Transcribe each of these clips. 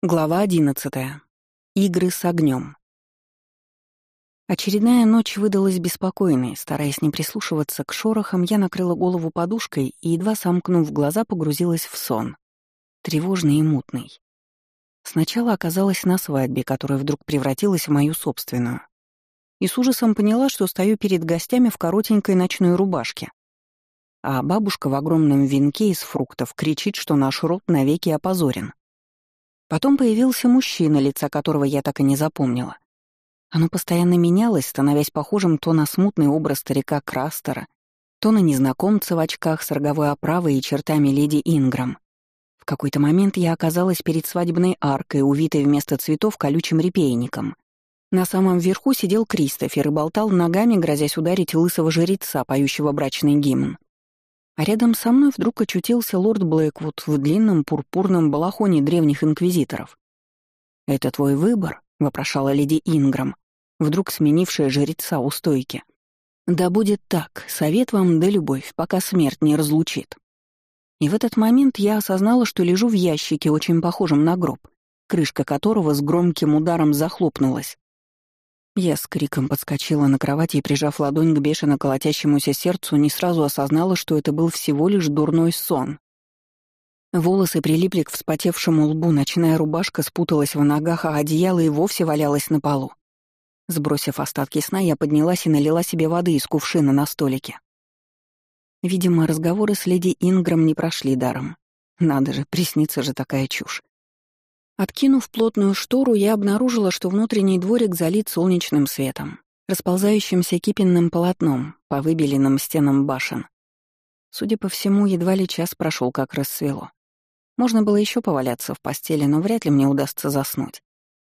Глава одиннадцатая. Игры с огнем. Очередная ночь выдалась беспокойной. Стараясь не прислушиваться к шорохам, я накрыла голову подушкой и, едва сомкнув глаза, погрузилась в сон. Тревожный и мутный. Сначала оказалась на свадьбе, которая вдруг превратилась в мою собственную. И с ужасом поняла, что стою перед гостями в коротенькой ночной рубашке. А бабушка в огромном венке из фруктов кричит, что наш род навеки опозорен. Потом появился мужчина, лица которого я так и не запомнила. Оно постоянно менялось, становясь похожим то на смутный образ старика Крастера, то на незнакомца в очках с роговой оправой и чертами леди Инграм. В какой-то момент я оказалась перед свадебной аркой, увитой вместо цветов колючим репейником. На самом верху сидел Кристофер и болтал ногами, грозясь ударить лысого жреца, поющего брачный гимн. А рядом со мной вдруг очутился лорд Блэквуд в длинном пурпурном балахоне древних инквизиторов. «Это твой выбор?» — вопрошала леди Инграм, вдруг сменившая жреца у стойки. «Да будет так, совет вам да любовь, пока смерть не разлучит». И в этот момент я осознала, что лежу в ящике, очень похожем на гроб, крышка которого с громким ударом захлопнулась. Я с криком подскочила на кровати и, прижав ладонь к бешено колотящемуся сердцу, не сразу осознала, что это был всего лишь дурной сон. Волосы прилипли к вспотевшему лбу, ночная рубашка спуталась в ногах, а одеяло и вовсе валялось на полу. Сбросив остатки сна, я поднялась и налила себе воды из кувшина на столике. Видимо, разговоры с леди Инграм не прошли даром. Надо же, приснится же такая чушь. Откинув плотную штору, я обнаружила, что внутренний дворик залит солнечным светом, расползающимся кипенным полотном по выбеленным стенам башен. Судя по всему, едва ли час прошел, как рассвело. Можно было еще поваляться в постели, но вряд ли мне удастся заснуть.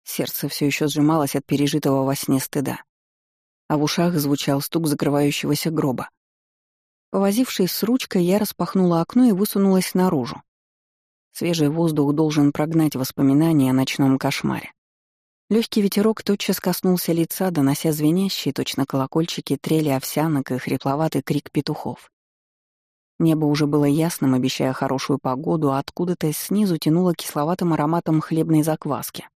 Сердце все еще сжималось от пережитого во сне стыда. А в ушах звучал стук закрывающегося гроба. Повозившись с ручкой, я распахнула окно и высунулась наружу. Свежий воздух должен прогнать воспоминания о ночном кошмаре. Легкий ветерок тотчас коснулся лица, донося звенящие, точно колокольчики, трели овсянок и хрипловатый крик петухов. Небо уже было ясным, обещая хорошую погоду, а откуда-то снизу тянуло кисловатым ароматом хлебной закваски.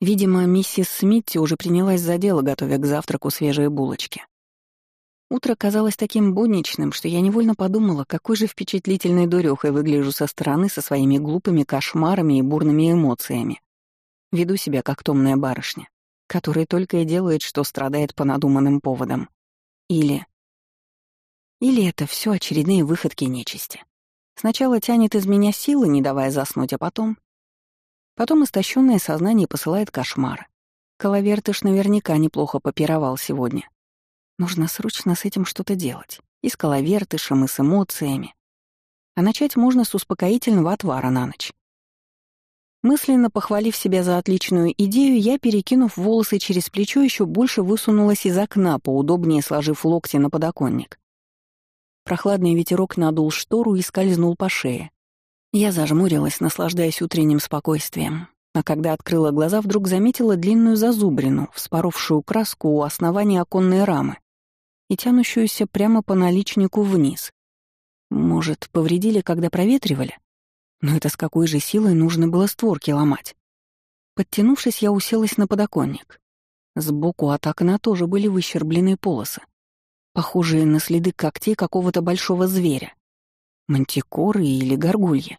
Видимо, миссис Смитти уже принялась за дело, готовя к завтраку свежие булочки. Утро казалось таким будничным, что я невольно подумала, какой же впечатлительной дурёхой выгляжу со стороны со своими глупыми кошмарами и бурными эмоциями. Веду себя как томная барышня, которая только и делает, что страдает по надуманным поводам. Или... Или это все очередные выходки нечисти. Сначала тянет из меня силы, не давая заснуть, а потом... Потом истощенное сознание посылает кошмар. Коловертыш наверняка неплохо попировал сегодня. Нужно срочно с этим что-то делать. И с коловертышем, и с эмоциями. А начать можно с успокоительного отвара на ночь. Мысленно похвалив себя за отличную идею, я, перекинув волосы через плечо, еще больше высунулась из окна, поудобнее сложив локти на подоконник. Прохладный ветерок надул штору и скользнул по шее. Я зажмурилась, наслаждаясь утренним спокойствием, а когда открыла глаза, вдруг заметила длинную зазубрину, вспоровшую краску у основания оконной рамы и тянущуюся прямо по наличнику вниз. Может, повредили, когда проветривали? Но это с какой же силой нужно было створки ломать? Подтянувшись, я уселась на подоконник. Сбоку от окна тоже были выщербленные полосы, похожие на следы когтей какого-то большого зверя. Мантикоры или горгульи.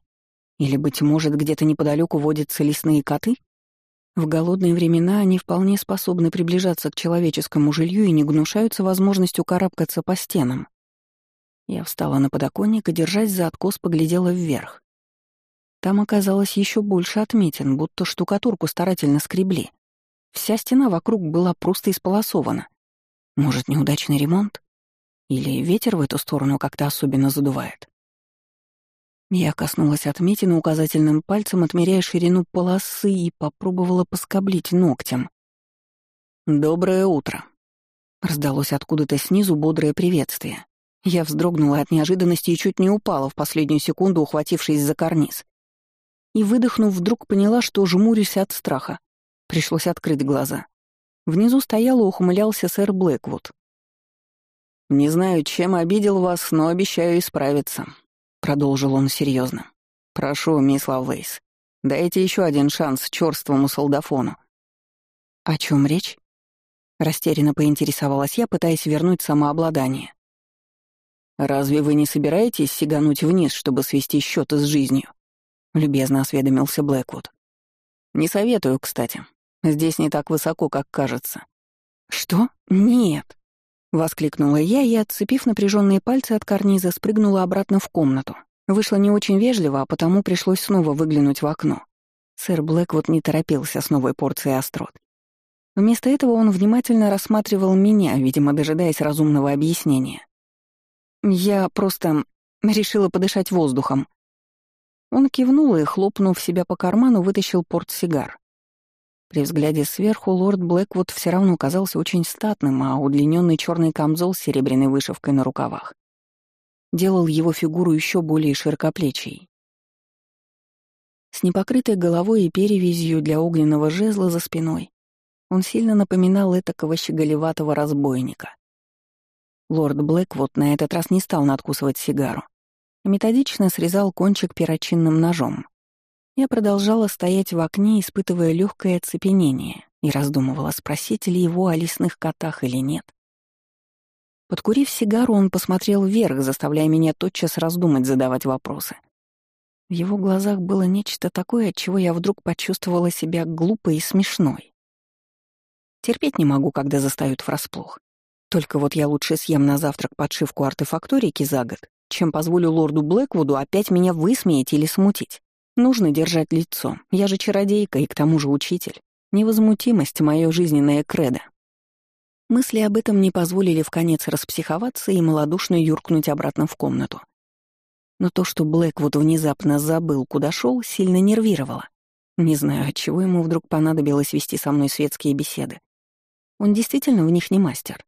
Или, быть может, где-то неподалеку водятся лесные коты? В голодные времена они вполне способны приближаться к человеческому жилью и не гнушаются возможностью карабкаться по стенам. Я встала на подоконник и, держась за откос, поглядела вверх. Там оказалось еще больше отметин, будто штукатурку старательно скребли. Вся стена вокруг была просто исполосована. Может, неудачный ремонт? Или ветер в эту сторону как-то особенно задувает? Я коснулась отметины указательным пальцем, отмеряя ширину полосы, и попробовала поскоблить ногтем. «Доброе утро!» Раздалось откуда-то снизу бодрое приветствие. Я вздрогнула от неожиданности и чуть не упала в последнюю секунду, ухватившись за карниз. И, выдохнув, вдруг поняла, что жмурюсь от страха. Пришлось открыть глаза. Внизу стоял и ухмылялся сэр Блэквуд. «Не знаю, чем обидел вас, но обещаю исправиться. — продолжил он серьезно. «Прошу, мисс Лавлейс, Дайте еще один шанс черствому солдафону». «О чем речь?» Растерянно поинтересовалась я, пытаясь вернуть самообладание. «Разве вы не собираетесь сигануть вниз, чтобы свести счеты с жизнью?» — любезно осведомился Блэквуд. «Не советую, кстати. Здесь не так высоко, как кажется». «Что? Нет!» — воскликнула я и, отцепив напряженные пальцы от карниза, спрыгнула обратно в комнату. Вышло не очень вежливо, а потому пришлось снова выглянуть в окно. Сэр Блэквуд не торопился с новой порцией острот. Вместо этого он внимательно рассматривал меня, видимо, дожидаясь разумного объяснения. «Я просто решила подышать воздухом». Он кивнул и, хлопнув себя по карману, вытащил портсигар. При взгляде сверху лорд Блэквуд все равно казался очень статным, а удлиненный черный камзол с серебряной вышивкой на рукавах делал его фигуру еще более широкоплечей. С непокрытой головой и перевязью для огненного жезла за спиной он сильно напоминал этакого щеголеватого разбойника. Лорд Блэквуд на этот раз не стал надкусывать сигару, а методично срезал кончик перочинным ножом. Я продолжала стоять в окне, испытывая легкое оцепенение, и раздумывала, спросить ли его о лесных котах или нет. Подкурив сигару, он посмотрел вверх, заставляя меня тотчас раздумать, задавать вопросы. В его глазах было нечто такое, от чего я вдруг почувствовала себя глупой и смешной. Терпеть не могу, когда застают врасплох. Только вот я лучше съем на завтрак подшивку артефакторики за год, чем позволю лорду Блэквуду опять меня высмеять или смутить. Нужно держать лицо. Я же чародейка и к тому же учитель. Невозмутимость — мое жизненное кредо. Мысли об этом не позволили в конец распсиховаться и малодушно юркнуть обратно в комнату. Но то, что Блэквуд внезапно забыл, куда шел, сильно нервировало. Не знаю, от чего ему вдруг понадобилось вести со мной светские беседы. Он действительно в них не мастер.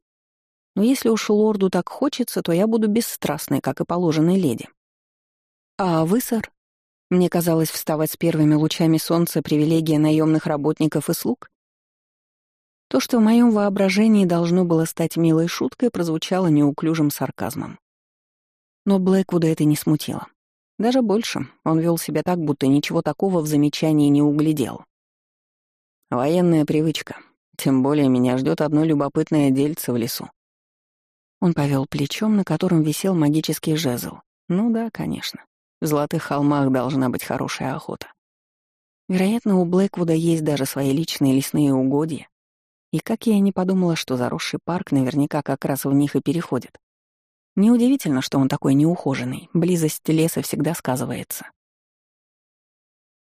Но если уж лорду так хочется, то я буду бесстрастной, как и положенной леди. А вы, сэр? Мне казалось, вставать с первыми лучами солнца — привилегия наемных работников и слуг. То, что в моем воображении должно было стать милой шуткой, прозвучало неуклюжим сарказмом. Но Блэквуда это не смутило. Даже больше, он вел себя так, будто ничего такого в замечании не углядел. Военная привычка. Тем более меня ждет одно любопытное дельце в лесу. Он повел плечом, на котором висел магический жезл. Ну да, конечно. В Золотых холмах должна быть хорошая охота. Вероятно, у Блэквуда есть даже свои личные лесные угодья. И как я не подумала, что заросший парк наверняка как раз в них и переходит. Неудивительно, что он такой неухоженный, близость леса всегда сказывается.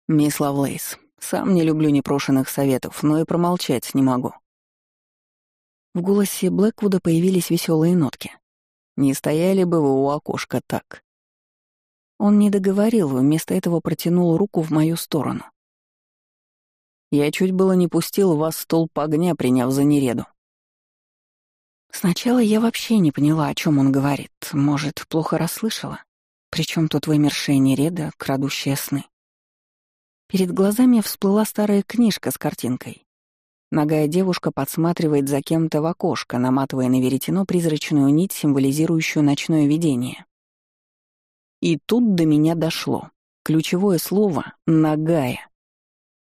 «Мисс Лавлейс, сам не люблю непрошенных советов, но и промолчать не могу». В голосе Блэквуда появились веселые нотки. «Не стояли бы вы у окошка так?» Он не договорил, вместо этого протянул руку в мою сторону. Я чуть было не пустил вас в столб огня, приняв за нереду. Сначала я вообще не поняла, о чем он говорит. Может, плохо расслышала? Причем тут вымершая нереда, крадущая сны. Перед глазами всплыла старая книжка с картинкой. Ногая девушка подсматривает за кем-то в окошко, наматывая на веретено призрачную нить, символизирующую ночное видение. И тут до меня дошло. Ключевое слово — «нагая».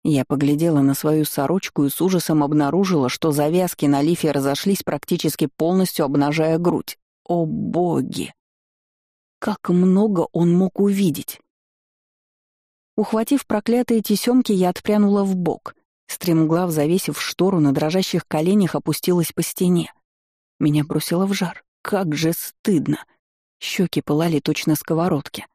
Я поглядела на свою сорочку и с ужасом обнаружила, что завязки на лифе разошлись практически полностью, обнажая грудь. О боги! Как много он мог увидеть! Ухватив проклятые тесемки, я отпрянула в бок. Стремглав, завесив штору, на дрожащих коленях опустилась по стене. Меня бросило в жар. Как же стыдно! Щеки пылали точно сковородки.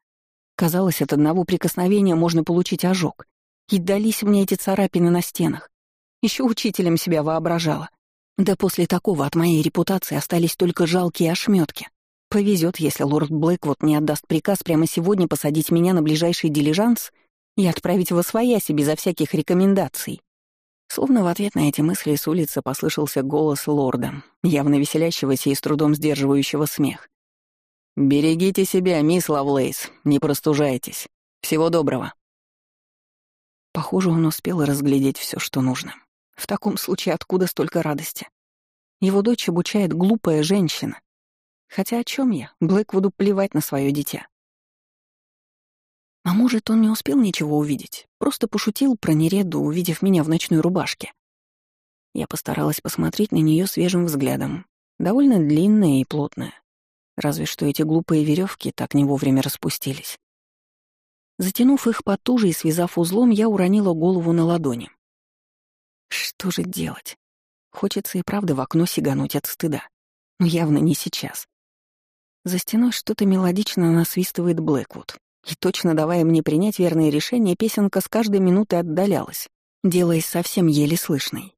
Казалось, от одного прикосновения можно получить ожог. И дались мне эти царапины на стенах. Еще учителем себя воображала. Да после такого от моей репутации остались только жалкие ошметки. Повезет, если лорд Блэквуд не отдаст приказ прямо сегодня посадить меня на ближайший дилижанс и отправить в освояси безо всяких рекомендаций. Словно в ответ на эти мысли с улицы послышался голос лорда, явно веселящегося и с трудом сдерживающего смех. «Берегите себя, мисс Лавлейс, не простужайтесь. Всего доброго». Похоже, он успел разглядеть все, что нужно. В таком случае откуда столько радости? Его дочь обучает глупая женщина. Хотя о чем я? Блэквуду плевать на свое дитя. А может, он не успел ничего увидеть, просто пошутил про нереду, увидев меня в ночной рубашке. Я постаралась посмотреть на нее свежим взглядом, довольно длинная и плотная. Разве что эти глупые веревки так не вовремя распустились. Затянув их потуже и связав узлом, я уронила голову на ладони. Что же делать? Хочется и правда в окно сигануть от стыда. Но явно не сейчас. За стеной что-то мелодично насвистывает Блэквуд. И точно давая мне принять верное решение, песенка с каждой минутой отдалялась, делаясь совсем еле слышной.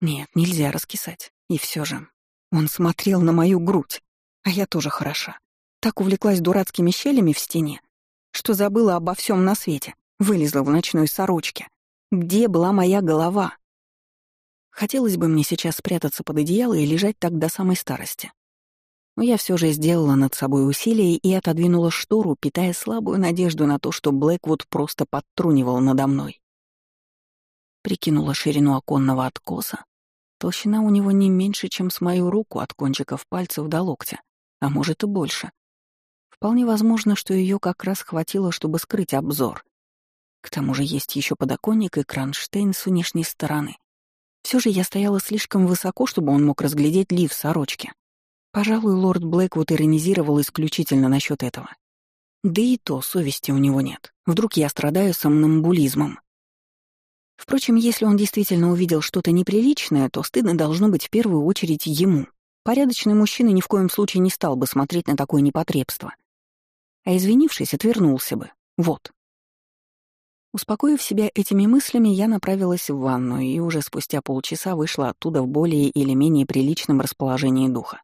Нет, нельзя раскисать. И все же. Он смотрел на мою грудь. А я тоже хороша. Так увлеклась дурацкими щелями в стене, что забыла обо всем на свете. Вылезла в ночной сорочке. Где была моя голова? Хотелось бы мне сейчас спрятаться под одеяло и лежать так до самой старости. Но я все же сделала над собой усилие и отодвинула штору, питая слабую надежду на то, что Блэквуд просто подтрунивал надо мной. Прикинула ширину оконного откоса. Толщина у него не меньше, чем с мою руку от кончиков пальцев до локтя, а может и больше. Вполне возможно, что ее как раз хватило, чтобы скрыть обзор. К тому же есть еще подоконник и кронштейн с внешней стороны. Все же я стояла слишком высоко, чтобы он мог разглядеть лиф сорочки. Пожалуй, лорд Блэквуд иронизировал исключительно насчет этого. Да и то совести у него нет. Вдруг я страдаю сомнамбулизмом. Впрочем, если он действительно увидел что-то неприличное, то стыдно должно быть в первую очередь ему. Порядочный мужчина ни в коем случае не стал бы смотреть на такое непотребство. А извинившись, отвернулся бы. Вот. Успокоив себя этими мыслями, я направилась в ванную и уже спустя полчаса вышла оттуда в более или менее приличном расположении духа.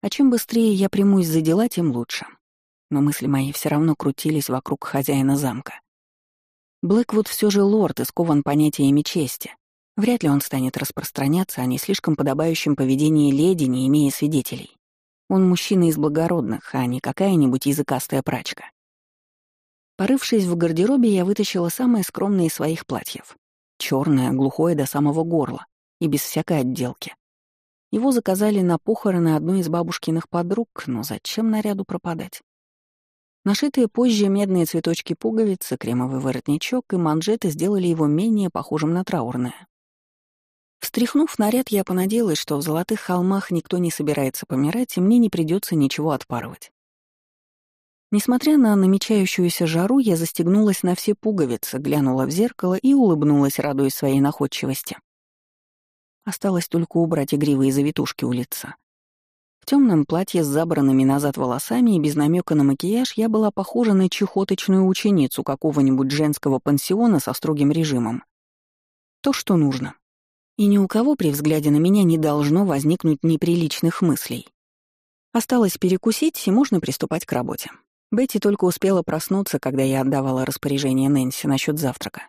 А чем быстрее я примусь за дела, тем лучше. Но мысли мои все равно крутились вокруг хозяина замка. Блэквуд все же лорд и скован понятиями чести. Вряд ли он станет распространяться о не слишком подобающем поведении леди, не имея свидетелей. Он мужчина из благородных, а не какая-нибудь языкастая прачка. Порывшись в гардеробе, я вытащила самое скромное из своих платьев. черное, глухое до самого горла и без всякой отделки. Его заказали на похороны одной из бабушкиных подруг, но зачем наряду пропадать? Нашитые позже медные цветочки пуговицы, кремовый воротничок и манжеты сделали его менее похожим на траурное. Встряхнув наряд, я понадеялась, что в золотых холмах никто не собирается помирать, и мне не придется ничего отпарывать. Несмотря на намечающуюся жару, я застегнулась на все пуговицы, глянула в зеркало и улыбнулась, радуясь своей находчивости. Осталось только убрать игривые завитушки у лица. В темном платье с забранными назад волосами и без намека на макияж я была похожа на чехоточную ученицу какого-нибудь женского пансиона со строгим режимом. То, что нужно. И ни у кого при взгляде на меня не должно возникнуть неприличных мыслей. Осталось перекусить, и можно приступать к работе. Бетти только успела проснуться, когда я отдавала распоряжение Нэнси насчет завтрака.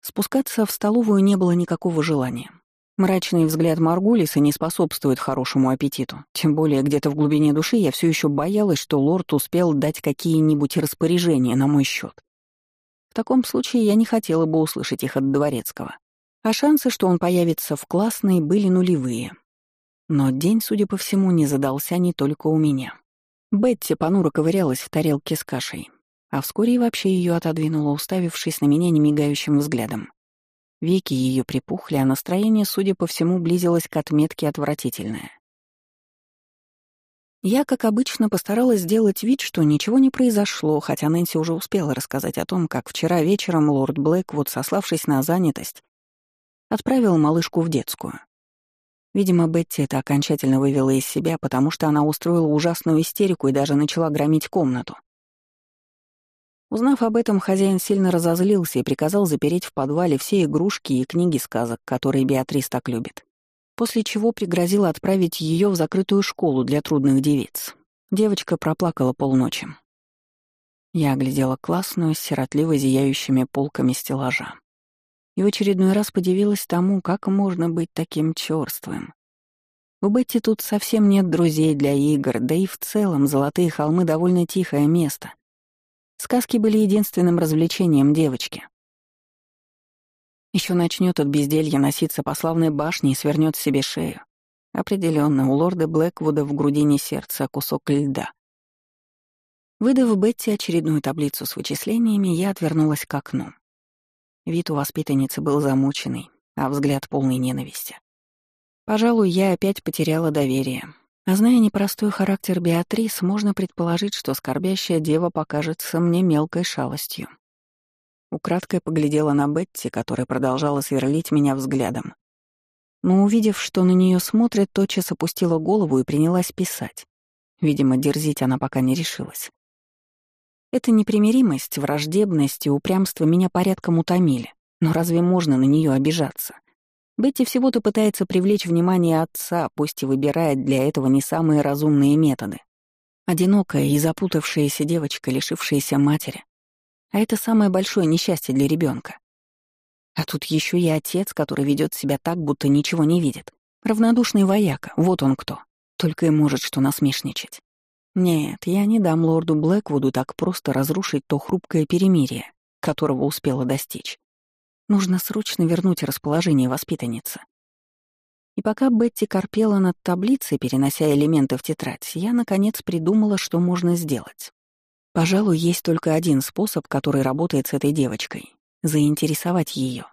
Спускаться в столовую не было никакого желания. Мрачный взгляд Маргулиса не способствует хорошему аппетиту, тем более где-то в глубине души я все еще боялась, что лорд успел дать какие-нибудь распоряжения на мой счет. В таком случае я не хотела бы услышать их от Дворецкого. А шансы, что он появится в классной, были нулевые. Но день, судя по всему, не задался не только у меня. Бетти понуро ковырялась в тарелке с кашей, а вскоре и вообще ее отодвинула, уставившись на меня немигающим взглядом. Веки ее припухли, а настроение, судя по всему, близилось к отметке отвратительное. Я, как обычно, постаралась сделать вид, что ничего не произошло, хотя Нэнси уже успела рассказать о том, как вчера вечером лорд Блэквуд, сославшись на занятость, отправил малышку в детскую. Видимо, Бетти это окончательно вывела из себя, потому что она устроила ужасную истерику и даже начала громить комнату. Узнав об этом, хозяин сильно разозлился и приказал запереть в подвале все игрушки и книги сказок, которые Беатрис так любит. После чего пригрозил отправить ее в закрытую школу для трудных девиц. Девочка проплакала полночи. Я оглядела классную с сиротливо зияющими полками стеллажа и в очередной раз подивилась тому, как можно быть таким чёрствым. У Бетти тут совсем нет друзей для игр, да и в целом Золотые холмы — довольно тихое место. Сказки были единственным развлечением девочки. Еще начнет от безделья носиться по славной башне и свернет себе шею. Определенно, у лорда Блэквуда в грудине сердца кусок льда. Выдав Бетти очередную таблицу с вычислениями, я отвернулась к окну. Вид у воспитанницы был замученный, а взгляд полный ненависти. Пожалуй, я опять потеряла доверие. А зная непростой характер Беатрис, можно предположить, что скорбящая дева покажется мне мелкой шалостью. Украдкой поглядела на Бетти, которая продолжала сверлить меня взглядом. Но увидев, что на нее смотрят, тотчас опустила голову и принялась писать. Видимо, дерзить она пока не решилась. Эта непримиримость, враждебность и упрямство меня порядком утомили. Но разве можно на нее обижаться? Бетти всего-то пытается привлечь внимание отца, пусть и выбирает для этого не самые разумные методы. Одинокая и запутавшаяся девочка, лишившаяся матери. А это самое большое несчастье для ребенка. А тут еще и отец, который ведет себя так, будто ничего не видит. Равнодушный вояка, вот он кто. Только и может что насмешничать. Нет, я не дам лорду Блэквуду так просто разрушить то хрупкое перемирие, которого успела достичь. Нужно срочно вернуть расположение воспитанницы. И пока Бетти корпела над таблицей, перенося элементы в тетрадь, я, наконец, придумала, что можно сделать. Пожалуй, есть только один способ, который работает с этой девочкой — заинтересовать ее.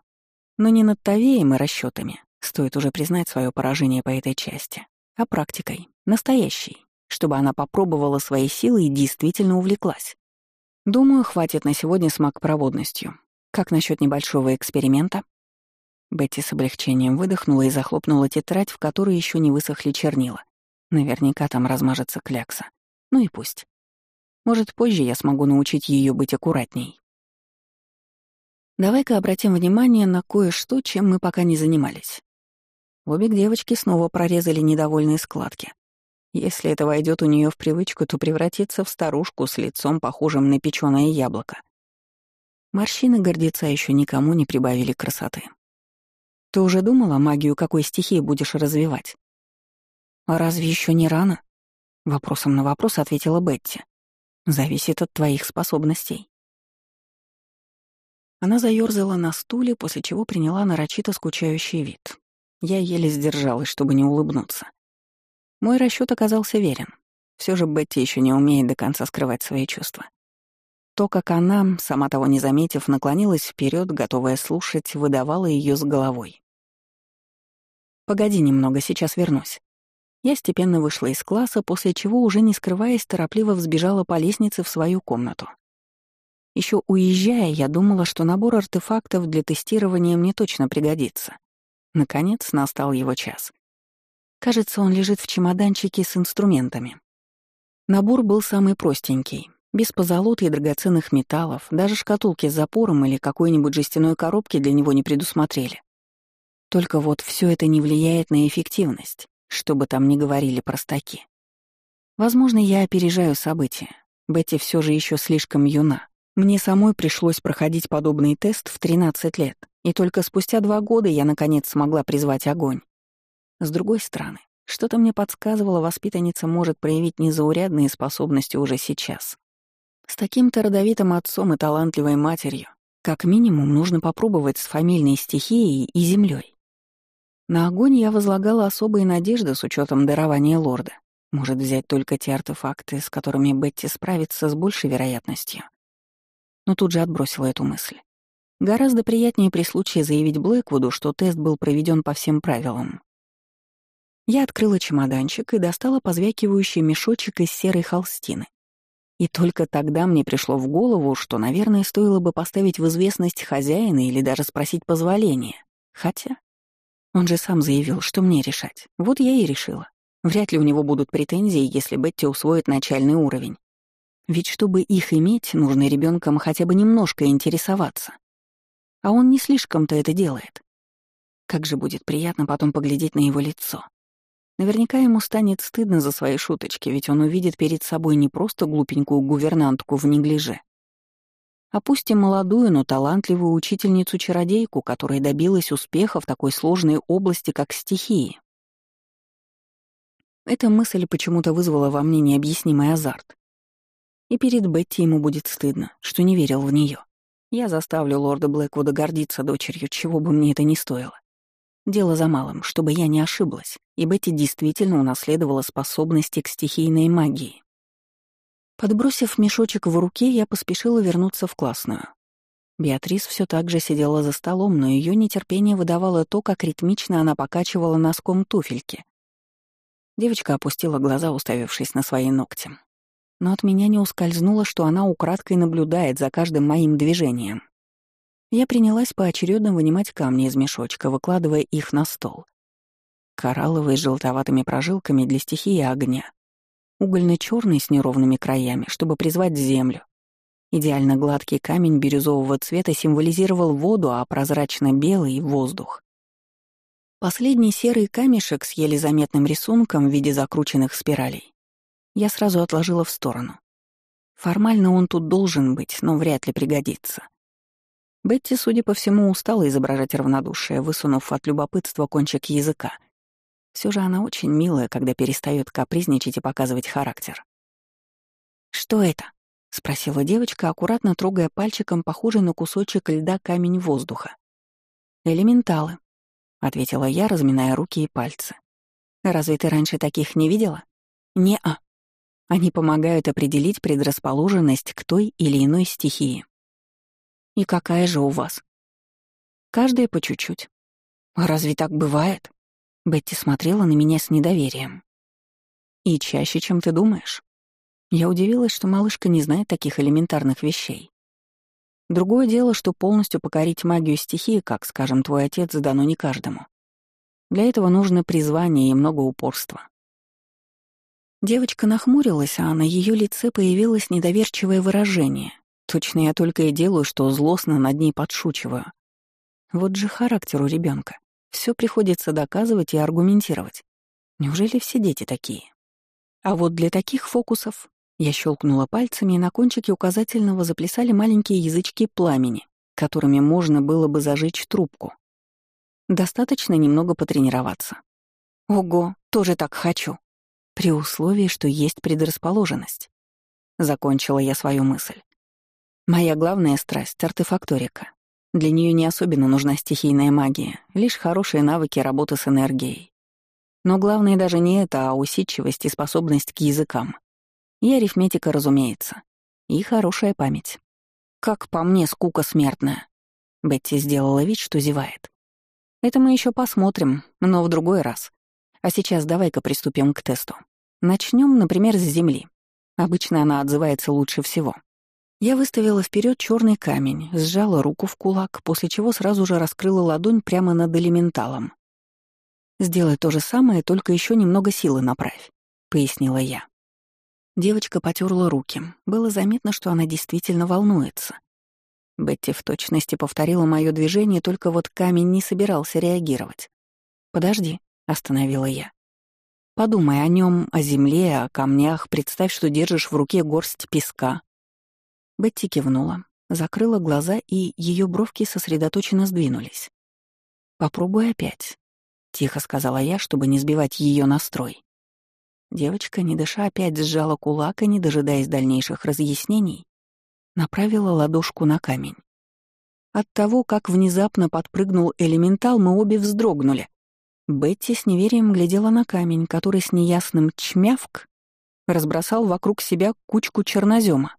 Но не над Тавеем и расчетами, стоит уже признать свое поражение по этой части, а практикой, настоящей, чтобы она попробовала свои силы и действительно увлеклась. Думаю, хватит на сегодня с маг-проводностью. Как насчет небольшого эксперимента? Бетти с облегчением выдохнула и захлопнула тетрадь, в которой еще не высохли чернила. Наверняка там размажется клякса. Ну и пусть. Может, позже я смогу научить ее быть аккуратней. Давай-ка обратим внимание на кое-что, чем мы пока не занимались. Обе девочки снова прорезали недовольные складки. Если это войдет у нее в привычку, то превратится в старушку с лицом, похожим на печеное яблоко. Морщины гордеца еще никому не прибавили красоты. Ты уже думала, магию какой стихии будешь развивать? А разве еще не рано? Вопросом на вопрос ответила Бетти. Зависит от твоих способностей. Она заёрзала на стуле, после чего приняла нарочито скучающий вид. Я еле сдержалась, чтобы не улыбнуться. Мой расчет оказался верен. Все же Бетти еще не умеет до конца скрывать свои чувства. То, как она, сама того не заметив, наклонилась вперед, готовая слушать, выдавала ее с головой. «Погоди немного, сейчас вернусь». Я степенно вышла из класса, после чего, уже не скрываясь, торопливо взбежала по лестнице в свою комнату. Еще уезжая, я думала, что набор артефактов для тестирования мне точно пригодится. Наконец настал его час. Кажется, он лежит в чемоданчике с инструментами. Набор был самый простенький. Без позолоты и драгоценных металлов, даже шкатулки с запором или какой-нибудь жестяной коробки для него не предусмотрели. Только вот все это не влияет на эффективность, что бы там ни говорили простаки. Возможно, я опережаю события. Бетти все же еще слишком юна. Мне самой пришлось проходить подобный тест в 13 лет, и только спустя два года я, наконец, смогла призвать огонь. С другой стороны, что-то мне подсказывало, воспитанница может проявить незаурядные способности уже сейчас. С таким-то родовитым отцом и талантливой матерью, как минимум, нужно попробовать с фамильной стихией и землей. На огонь я возлагала особые надежды с учетом дарования лорда. Может взять только те артефакты, с которыми Бетти справится с большей вероятностью. Но тут же отбросила эту мысль. Гораздо приятнее при случае заявить Блэквуду, что тест был проведен по всем правилам. Я открыла чемоданчик и достала позвякивающий мешочек из серой холстины. И только тогда мне пришло в голову, что, наверное, стоило бы поставить в известность хозяина или даже спросить позволения. Хотя он же сам заявил, что мне решать. Вот я и решила. Вряд ли у него будут претензии, если Бетти усвоит начальный уровень. Ведь чтобы их иметь, нужно ребенком хотя бы немножко интересоваться. А он не слишком-то это делает. Как же будет приятно потом поглядеть на его лицо. Наверняка ему станет стыдно за свои шуточки, ведь он увидит перед собой не просто глупенькую гувернантку в неглиже, а пусть и молодую, но талантливую учительницу-чародейку, которая добилась успеха в такой сложной области, как стихии. Эта мысль почему-то вызвала во мне необъяснимый азарт. И перед Бетти ему будет стыдно, что не верил в нее. Я заставлю лорда Блэквуда гордиться дочерью, чего бы мне это ни стоило. Дело за малым, чтобы я не ошиблась, и Бетти действительно унаследовала способности к стихийной магии. Подбросив мешочек в руке, я поспешила вернуться в классную. Беатрис все так же сидела за столом, но ее нетерпение выдавало то, как ритмично она покачивала носком туфельки. Девочка опустила глаза, уставившись на свои ногти. Но от меня не ускользнуло, что она украдкой наблюдает за каждым моим движением. Я принялась поочередно вынимать камни из мешочка, выкладывая их на стол. Коралловый с желтоватыми прожилками для стихии огня. угольно черный с неровными краями, чтобы призвать землю. Идеально гладкий камень бирюзового цвета символизировал воду, а прозрачно-белый — воздух. Последний серый камешек с еле заметным рисунком в виде закрученных спиралей я сразу отложила в сторону. Формально он тут должен быть, но вряд ли пригодится. Бетти, судя по всему, устала изображать равнодушие, высунув от любопытства кончик языка. Все же она очень милая, когда перестает капризничать и показывать характер. «Что это?» — спросила девочка, аккуратно трогая пальчиком похожий на кусочек льда камень воздуха. «Элементалы», — ответила я, разминая руки и пальцы. «Разве ты раньше таких не видела?» «Не-а». Они помогают определить предрасположенность к той или иной стихии. «И какая же у вас?» «Каждая по чуть-чуть». «А разве так бывает?» Бетти смотрела на меня с недоверием. «И чаще, чем ты думаешь?» Я удивилась, что малышка не знает таких элементарных вещей. Другое дело, что полностью покорить магию стихии, как, скажем, твой отец, дано не каждому. Для этого нужно призвание и много упорства. Девочка нахмурилась, а на ее лице появилось недоверчивое выражение. Точно я только и делаю, что злостно над ней подшучиваю. Вот же характер у ребенка. Все приходится доказывать и аргументировать. Неужели все дети такие? А вот для таких фокусов я щелкнула пальцами, и на кончике указательного заплясали маленькие язычки пламени, которыми можно было бы зажечь трубку. Достаточно немного потренироваться. Ого, тоже так хочу. При условии, что есть предрасположенность. Закончила я свою мысль. Моя главная страсть — артефакторика. Для нее не особенно нужна стихийная магия, лишь хорошие навыки работы с энергией. Но главное даже не это, а усидчивость и способность к языкам. И арифметика, разумеется. И хорошая память. Как по мне, скука смертная. Бетти сделала вид, что зевает. Это мы еще посмотрим, но в другой раз. А сейчас давай-ка приступим к тесту. Начнем, например, с земли. Обычно она отзывается лучше всего. Я выставила вперед черный камень, сжала руку в кулак, после чего сразу же раскрыла ладонь прямо над элементалом. «Сделай то же самое, только еще немного силы направь», — пояснила я. Девочка потерла руки. Было заметно, что она действительно волнуется. Бетти в точности повторила мое движение, только вот камень не собирался реагировать. «Подожди», — остановила я. «Подумай о нем, о земле, о камнях, представь, что держишь в руке горсть песка». Бетти кивнула, закрыла глаза, и ее бровки сосредоточенно сдвинулись. «Попробуй опять», — тихо сказала я, чтобы не сбивать ее настрой. Девочка, не дыша, опять сжала кулак и, не дожидаясь дальнейших разъяснений, направила ладошку на камень. От того, как внезапно подпрыгнул элементал, мы обе вздрогнули. Бетти с неверием глядела на камень, который с неясным чмявк разбросал вокруг себя кучку чернозема.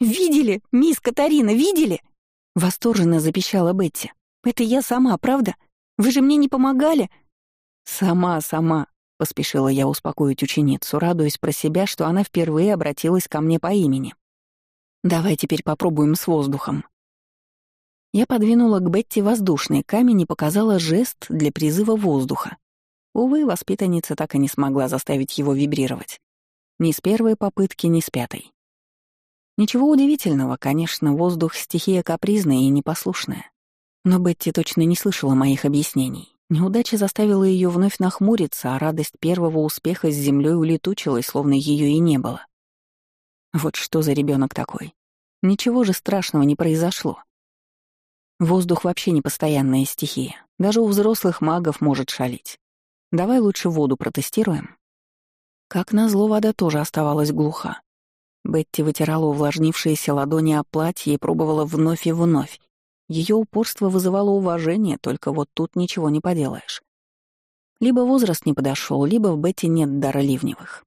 «Видели? Мисс Катарина, видели?» Восторженно запищала Бетти. «Это я сама, правда? Вы же мне не помогали?» «Сама, сама», — поспешила я успокоить ученицу, радуясь про себя, что она впервые обратилась ко мне по имени. «Давай теперь попробуем с воздухом». Я подвинула к Бетти воздушный камень и показала жест для призыва воздуха. Увы, воспитанница так и не смогла заставить его вибрировать. Ни с первой попытки, ни с пятой. Ничего удивительного, конечно, воздух — стихия капризная и непослушная. Но Бетти точно не слышала моих объяснений. Неудача заставила ее вновь нахмуриться, а радость первого успеха с землей улетучилась, словно ее и не было. Вот что за ребенок такой? Ничего же страшного не произошло. Воздух вообще непостоянная стихия. Даже у взрослых магов может шалить. Давай лучше воду протестируем. Как назло, вода тоже оставалась глуха. Бетти вытирала увлажнившиеся ладони о платье и пробовала вновь и вновь, ее упорство вызывало уважение, только вот тут ничего не поделаешь. Либо возраст не подошел, либо в Бетти нет дара ливневых.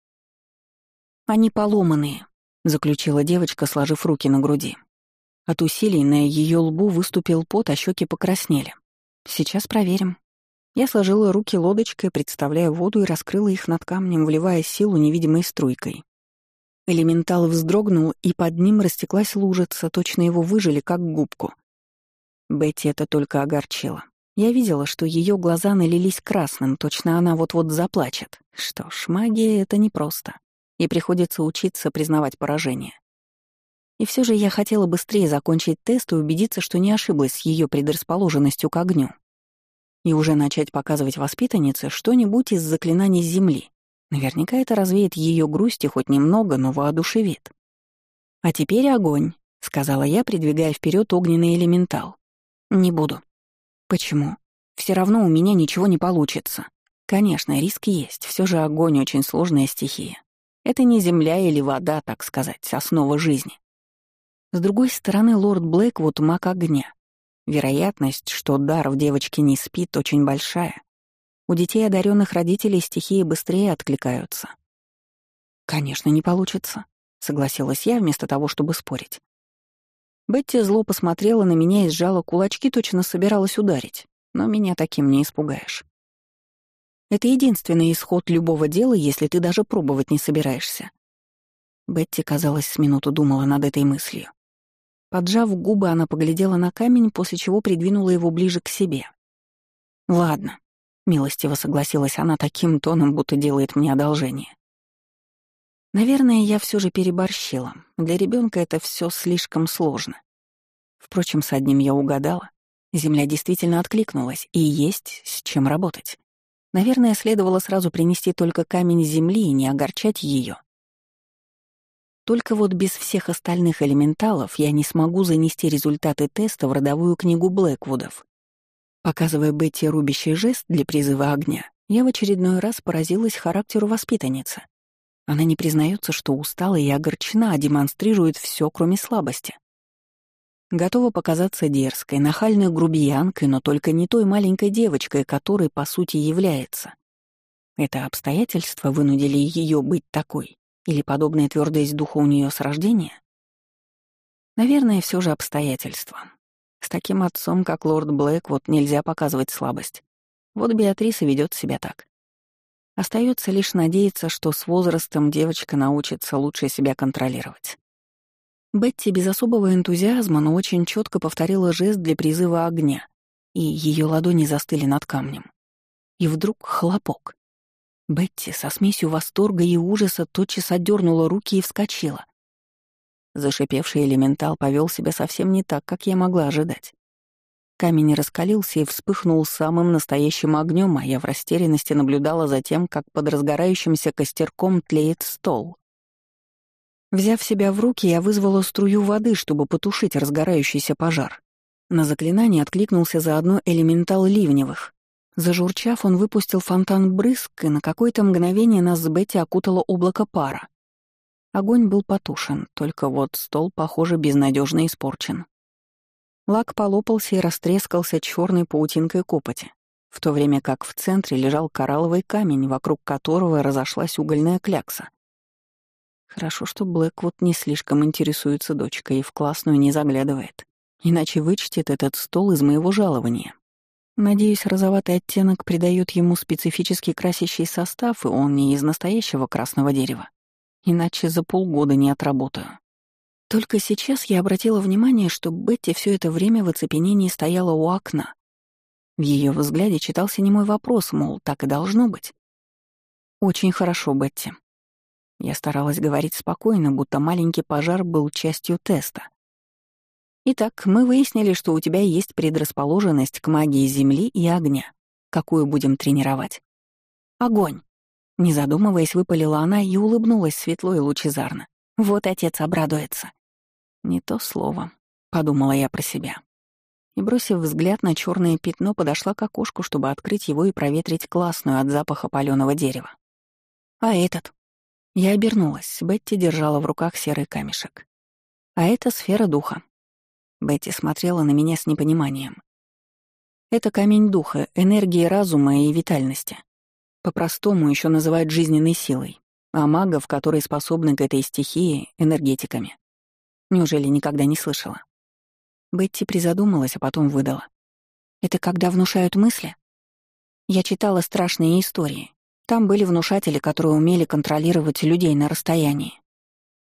«Они поломанные», — заключила девочка, сложив руки на груди. От усилий на ее лбу выступил пот, а щеки покраснели. «Сейчас проверим». Я сложила руки лодочкой, представляя воду, и раскрыла их над камнем, вливая силу невидимой струйкой. Элементал вздрогнул, и под ним растеклась лужица, точно его выжили, как губку. Бетти это только огорчило. Я видела, что ее глаза налились красным, точно она вот-вот заплачет. Что ж, магия — это непросто, и приходится учиться признавать поражение. И все же я хотела быстрее закончить тест и убедиться, что не ошиблась с ее предрасположенностью к огню. И уже начать показывать воспитаннице что-нибудь из заклинаний Земли. Наверняка это развеет ее грусти хоть немного, но воодушевит. «А теперь огонь», — сказала я, придвигая вперед огненный элементал. «Не буду». «Почему? Все равно у меня ничего не получится. Конечно, риск есть, все же огонь — очень сложная стихия. Это не земля или вода, так сказать, основа жизни. С другой стороны, лорд Блэквуд — маг огня. Вероятность, что дар в девочке не спит, очень большая. У детей одаренных родителей стихии быстрее откликаются. «Конечно, не получится», — согласилась я вместо того, чтобы спорить. Бетти зло посмотрела на меня и сжала кулачки, точно собиралась ударить. Но меня таким не испугаешь. Это единственный исход любого дела, если ты даже пробовать не собираешься. Бетти, казалось, с минуту думала над этой мыслью. Поджав губы, она поглядела на камень, после чего придвинула его ближе к себе. «Ладно», — милостиво согласилась она таким тоном, будто делает мне одолжение. Наверное, я все же переборщила. Для ребенка это все слишком сложно. Впрочем, с одним я угадала. Земля действительно откликнулась, и есть с чем работать. Наверное, следовало сразу принести только камень земли и не огорчать ее. Только вот без всех остальных элементалов я не смогу занести результаты теста в родовую книгу Блэквудов. Показывая Бетти рубящий жест для призыва огня, я в очередной раз поразилась характеру воспитанницы. Она не признается, что устала и огорчена, а демонстрирует все, кроме слабости. Готова показаться дерзкой, нахальной грубиянкой, но только не той маленькой девочкой, которой, по сути, является. Это обстоятельства вынудили ее быть такой. Или подобная твердость духа у нее с рождения? Наверное, все же обстоятельства. С таким отцом, как лорд Блэк, вот нельзя показывать слабость. Вот Беатриса ведет себя так. Остается лишь надеяться, что с возрастом девочка научится лучше себя контролировать. Бетти без особого энтузиазма, но очень четко повторила жест для призыва огня, и ее ладони застыли над камнем. И вдруг хлопок. Бетти со смесью восторга и ужаса тотчас отдернула руки и вскочила. Зашипевший элементал повел себя совсем не так, как я могла ожидать. Камень раскалился и вспыхнул самым настоящим огнем, а я в растерянности наблюдала за тем, как под разгорающимся костерком тлеет стол. Взяв себя в руки, я вызвала струю воды, чтобы потушить разгорающийся пожар. На заклинание откликнулся заодно элементал ливневых, Зажурчав, он выпустил фонтан брызг, и на какое-то мгновение нас с Бетти окутало облако пара. Огонь был потушен, только вот стол, похоже, безнадежно испорчен. Лак полопался и растрескался черной паутинкой копоти, в то время как в центре лежал коралловый камень, вокруг которого разошлась угольная клякса. Хорошо, что Блэквуд не слишком интересуется дочкой и в классную не заглядывает, иначе вычтет этот стол из моего жалования. Надеюсь, розоватый оттенок придает ему специфический красящий состав, и он не из настоящего красного дерева. Иначе за полгода не отработаю. Только сейчас я обратила внимание, что Бетти все это время в оцепенении стояла у окна. В ее взгляде читался немой вопрос, мол, так и должно быть. «Очень хорошо, Бетти». Я старалась говорить спокойно, будто маленький пожар был частью теста. Итак, мы выяснили, что у тебя есть предрасположенность к магии земли и огня. Какую будем тренировать? Огонь. Не задумываясь, выпалила она и улыбнулась светло и лучезарно. Вот отец обрадуется. Не то слово, подумала я про себя. И, бросив взгляд на черное пятно, подошла к окошку, чтобы открыть его и проветрить классную от запаха паленого дерева. А этот? Я обернулась. Бетти держала в руках серый камешек. А это сфера духа. Бетти смотрела на меня с непониманием. Это камень духа, энергии разума и витальности. По-простому еще называют жизненной силой. А магов, которые способны к этой стихии, энергетиками. Неужели никогда не слышала? Бетти призадумалась, а потом выдала. «Это когда внушают мысли?» Я читала страшные истории. Там были внушатели, которые умели контролировать людей на расстоянии.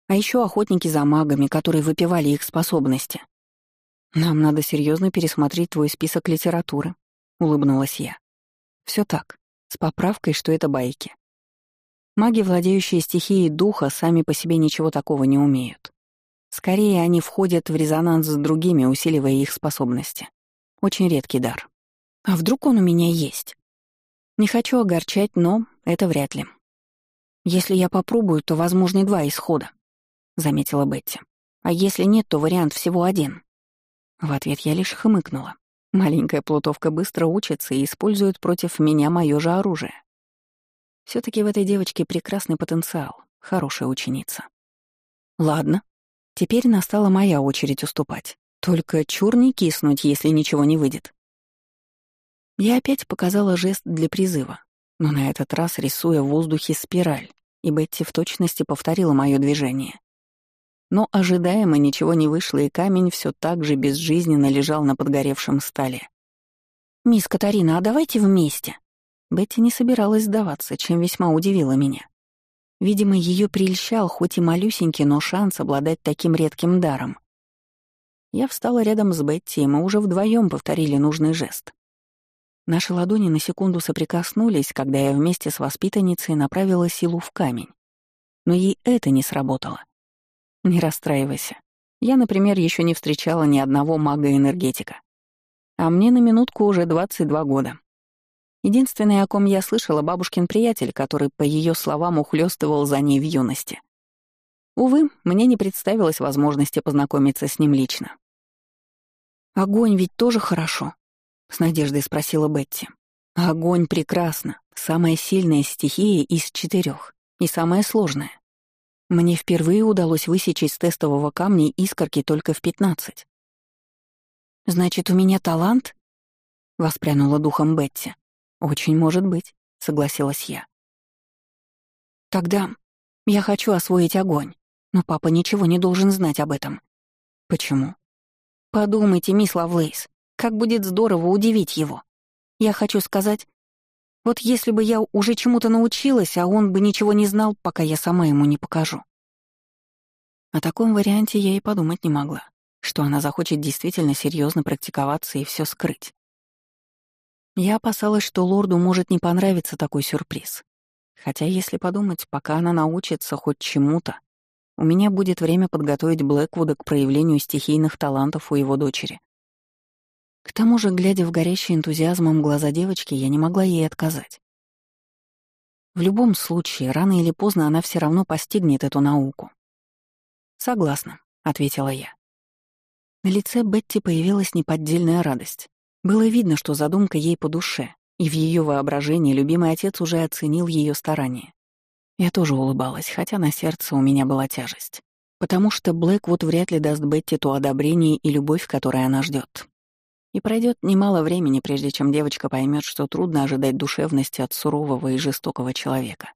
А еще охотники за магами, которые выпивали их способности. «Нам надо серьезно пересмотреть твой список литературы», — улыбнулась я. Все так, с поправкой, что это байки. Маги, владеющие стихией духа, сами по себе ничего такого не умеют. Скорее, они входят в резонанс с другими, усиливая их способности. Очень редкий дар. А вдруг он у меня есть? Не хочу огорчать, но это вряд ли. Если я попробую, то возможны два исхода, — заметила Бетти. А если нет, то вариант всего один. В ответ я лишь хмыкнула. Маленькая плутовка быстро учится и использует против меня мое же оружие. все таки в этой девочке прекрасный потенциал, хорошая ученица. Ладно, теперь настала моя очередь уступать. Только чур не киснуть, если ничего не выйдет. Я опять показала жест для призыва, но на этот раз рисуя в воздухе спираль, и Бетти в точности повторила мое движение. Но ожидаемо ничего не вышло, и камень все так же безжизненно лежал на подгоревшем столе. «Мисс Катарина, а давайте вместе?» Бетти не собиралась сдаваться, чем весьма удивила меня. Видимо, ее прельщал хоть и малюсенький, но шанс обладать таким редким даром. Я встала рядом с Бетти, и мы уже вдвоем повторили нужный жест. Наши ладони на секунду соприкоснулись, когда я вместе с воспитанницей направила силу в камень. Но ей это не сработало. Не расстраивайся. Я, например, еще не встречала ни одного мага-энергетика. А мне на минутку уже 22 года. Единственное, о ком я слышала, бабушкин приятель, который, по ее словам, ухлёстывал за ней в юности. Увы, мне не представилось возможности познакомиться с ним лично. «Огонь ведь тоже хорошо?» — с надеждой спросила Бетти. «Огонь прекрасно. Самая сильная стихия из четырех и самая сложная. Мне впервые удалось высечь из тестового камня искорки только в пятнадцать. «Значит, у меня талант?» — воспрянула духом Бетти. «Очень может быть», — согласилась я. «Тогда я хочу освоить огонь, но папа ничего не должен знать об этом». «Почему?» «Подумайте, мисс Лавлейс, как будет здорово удивить его. Я хочу сказать, вот если бы я уже чему-то научилась, а он бы ничего не знал, пока я сама ему не покажу. О таком варианте я и подумать не могла, что она захочет действительно серьезно практиковаться и все скрыть. Я опасалась, что лорду может не понравиться такой сюрприз. Хотя, если подумать, пока она научится хоть чему-то, у меня будет время подготовить Блэквуда к проявлению стихийных талантов у его дочери. К тому же, глядя в горящий энтузиазмом глаза девочки, я не могла ей отказать. В любом случае, рано или поздно она все равно постигнет эту науку. «Согласна», — ответила я. На лице Бетти появилась неподдельная радость. Было видно, что задумка ей по душе, и в ее воображении любимый отец уже оценил ее старания. Я тоже улыбалась, хотя на сердце у меня была тяжесть. Потому что Блэквуд вряд ли даст Бетти то одобрение и любовь, которой она ждет. И пройдет немало времени, прежде чем девочка поймет, что трудно ожидать душевности от сурового и жестокого человека.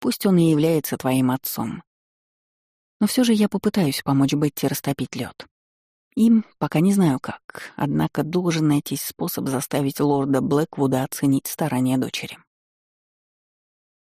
Пусть он и является твоим отцом. Но все же я попытаюсь помочь Бетти растопить лед. Им пока не знаю как, однако должен найтись способ заставить лорда Блэквуда оценить старания дочери.